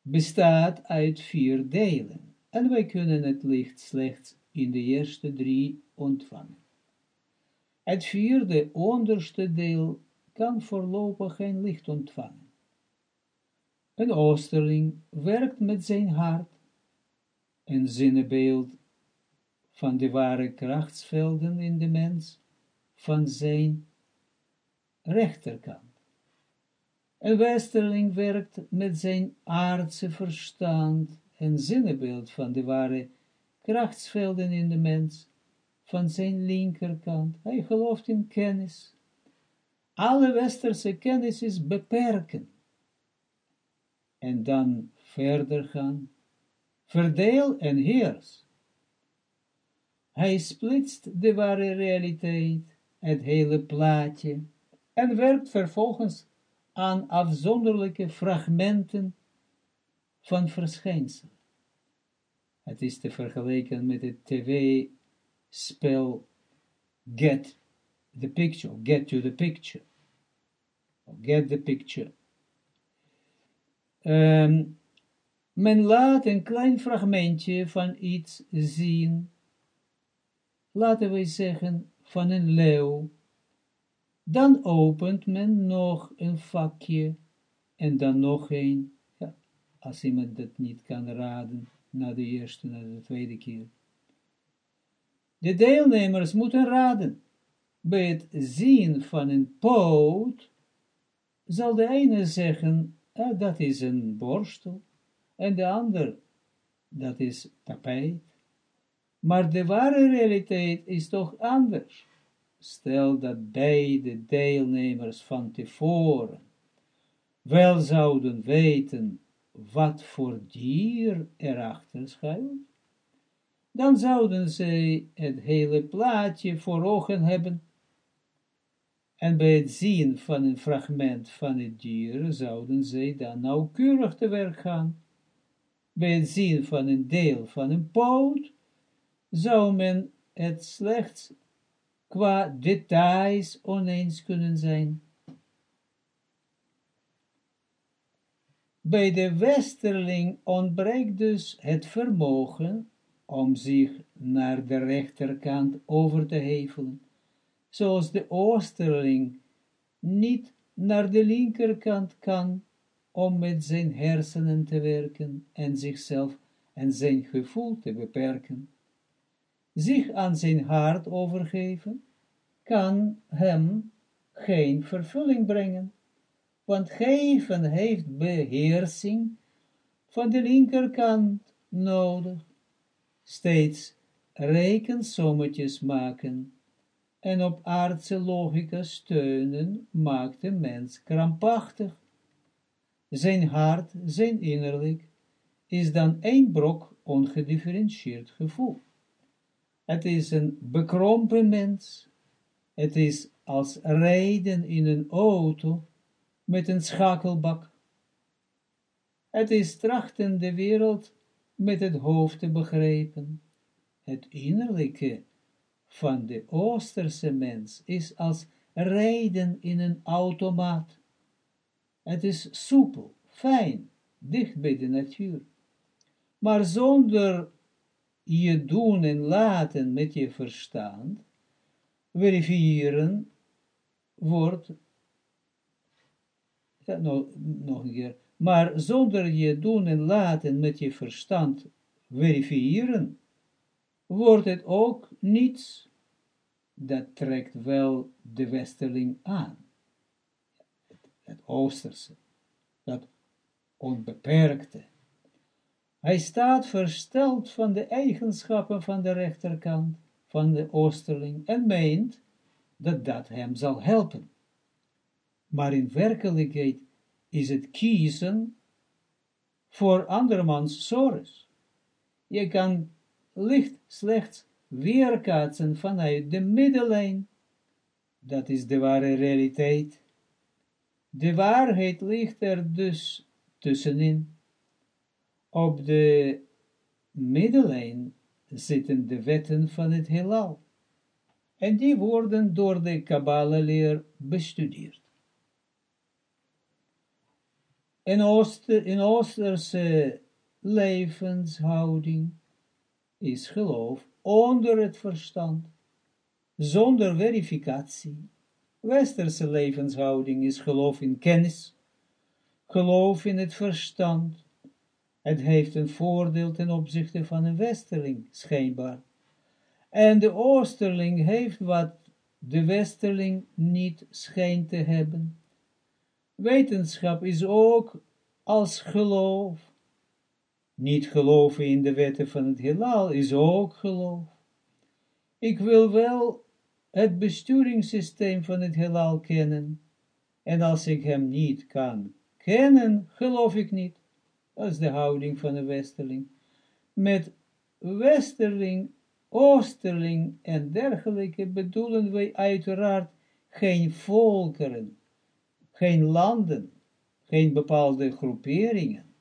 bestaat uit vier delen, en wij kunnen het licht slechts in de eerste drie ontvangen. Het vierde onderste deel kan voorlopig geen licht ontvangen. Een oosterling werkt met zijn hart, een zinnebeeld van de ware krachtsvelden in de mens, van zijn rechterkant. Een westerling werkt met zijn aardse verstand, een zinnebeeld van de ware krachtsvelden in de mens, van zijn linkerkant. Hij gelooft in kennis. Alle westerse kennis is beperken. En dan verder gaan. Verdeel en heers. Hij splitst de ware realiteit, het hele plaatje, en werkt vervolgens aan afzonderlijke fragmenten van verschijnselen. Het is te vergelijken met het tv spel get the picture, get to the picture, get the picture. Um, men laat een klein fragmentje van iets zien, laten we zeggen van een leeuw, dan opent men nog een vakje, en dan nog een, ja, als iemand dat niet kan raden, na de eerste, na de tweede keer. De deelnemers moeten raden. Bij het zien van een poot zal de ene zeggen dat is een borstel, en de ander, dat is tapijt. Maar de ware realiteit is toch anders. Stel dat beide deelnemers van tevoren wel zouden weten wat voor dier erachter schuilt, dan zouden zij het hele plaatje voor ogen hebben, en bij het zien van een fragment van het dier, zouden zij dan nauwkeurig te werk gaan. Bij het zien van een deel van een poot, zou men het slechts qua details oneens kunnen zijn. Bij de westerling ontbreekt dus het vermogen om zich naar de rechterkant over te hevelen, zoals de oosterling niet naar de linkerkant kan om met zijn hersenen te werken en zichzelf en zijn gevoel te beperken. Zich aan zijn hart overgeven, kan hem geen vervulling brengen, want geven heeft beheersing van de linkerkant nodig. Steeds rekensommetjes maken en op aardse logica steunen maakt de mens krampachtig. Zijn hart, zijn innerlijk, is dan één brok ongedifferentieerd gevoel. Het is een bekrompen mens, het is als rijden in een auto met een schakelbak. Het is trachten de wereld met het hoofd te begrijpen. Het innerlijke van de Oosterse mens is als rijden in een automaat. Het is soepel, fijn, dicht bij de natuur. Maar zonder je doen en laten met je verstand, verifiëren wordt, ja, nog, nog een keer, maar zonder je doen en laten met je verstand verifiëren, wordt het ook niets, dat trekt wel de westerling aan, het oosterse, dat onbeperkte. Hij staat versteld van de eigenschappen van de rechterkant, van de oosterling, en meent dat dat hem zal helpen. Maar in werkelijkheid is het kiezen voor andermans zorg. Je kan licht slechts weerkaatsen vanuit de middellijn. Dat is de ware realiteit. De waarheid ligt er dus tussenin. Op de middellijn zitten de wetten van het heelal. En die worden door de Kabbalah-leer bestudeerd. In, Ooster, in Oosterse levenshouding is geloof onder het verstand, zonder verificatie. Westerse levenshouding is geloof in kennis, geloof in het verstand. Het heeft een voordeel ten opzichte van een westerling, schijnbaar. En de oosterling heeft wat de westerling niet schijnt te hebben. Wetenschap is ook als geloof. Niet geloven in de wetten van het heelal is ook geloof. Ik wil wel het besturingssysteem van het heelal kennen, en als ik hem niet kan kennen, geloof ik niet. Dat is de houding van de westerling. Met westerling, oosterling en dergelijke bedoelen wij uiteraard geen volkeren, geen landen, geen bepaalde groeperingen,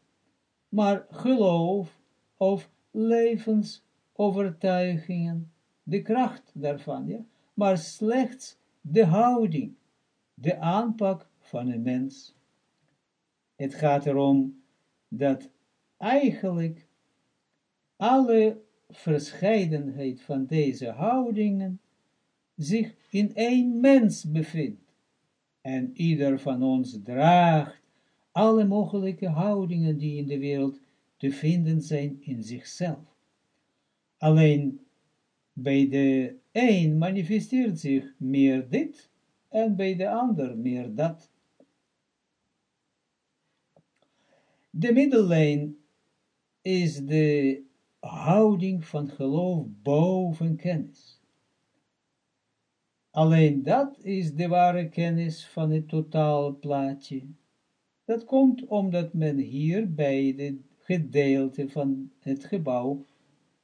maar geloof of levensovertuigingen, de kracht daarvan, ja, maar slechts de houding, de aanpak van een mens. Het gaat erom dat eigenlijk alle verscheidenheid van deze houdingen zich in één mens bevindt. En ieder van ons draagt alle mogelijke houdingen die in de wereld te vinden zijn in zichzelf. Alleen bij de een manifesteert zich meer dit en bij de ander meer dat. De middellijn is de houding van geloof boven kennis. Alleen dat is de ware kennis van het totaalplaatje. Dat komt omdat men hier bij de gedeelte van het gebouw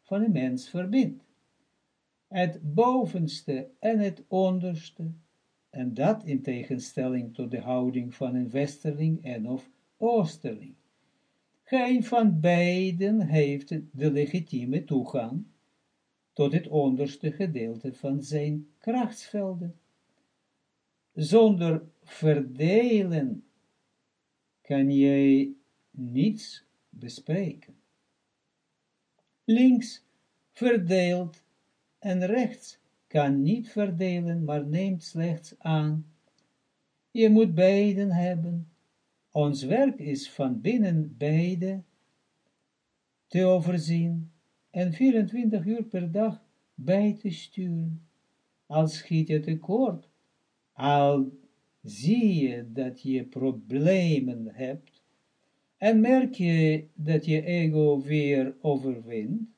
van een mens verbindt. Het bovenste en het onderste, en dat in tegenstelling tot de houding van een westerling en of oosterling. Geen van beiden heeft de legitieme toegang tot het onderste gedeelte van zijn krachtsvelden. Zonder verdelen kan jij niets bespreken. Links verdeelt en rechts kan niet verdelen, maar neemt slechts aan. Je moet beiden hebben. Ons werk is van binnen beide te overzien en 24 uur per dag bij te sturen. Als schiet je tekort, al zie je dat je problemen hebt, en merk je dat je ego weer overwint,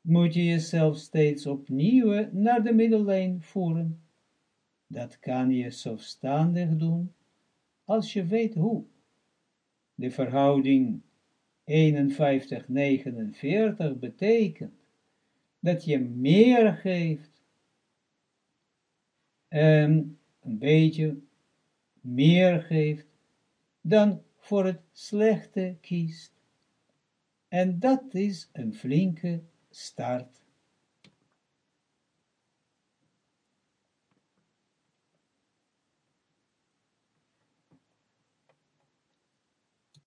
moet je jezelf steeds opnieuw naar de middellijn voeren. Dat kan je zelfstandig doen, als je weet hoe. De verhouding 51-49 betekent dat je meer geeft en een beetje meer geeft dan voor het slechte kiest. En dat is een flinke start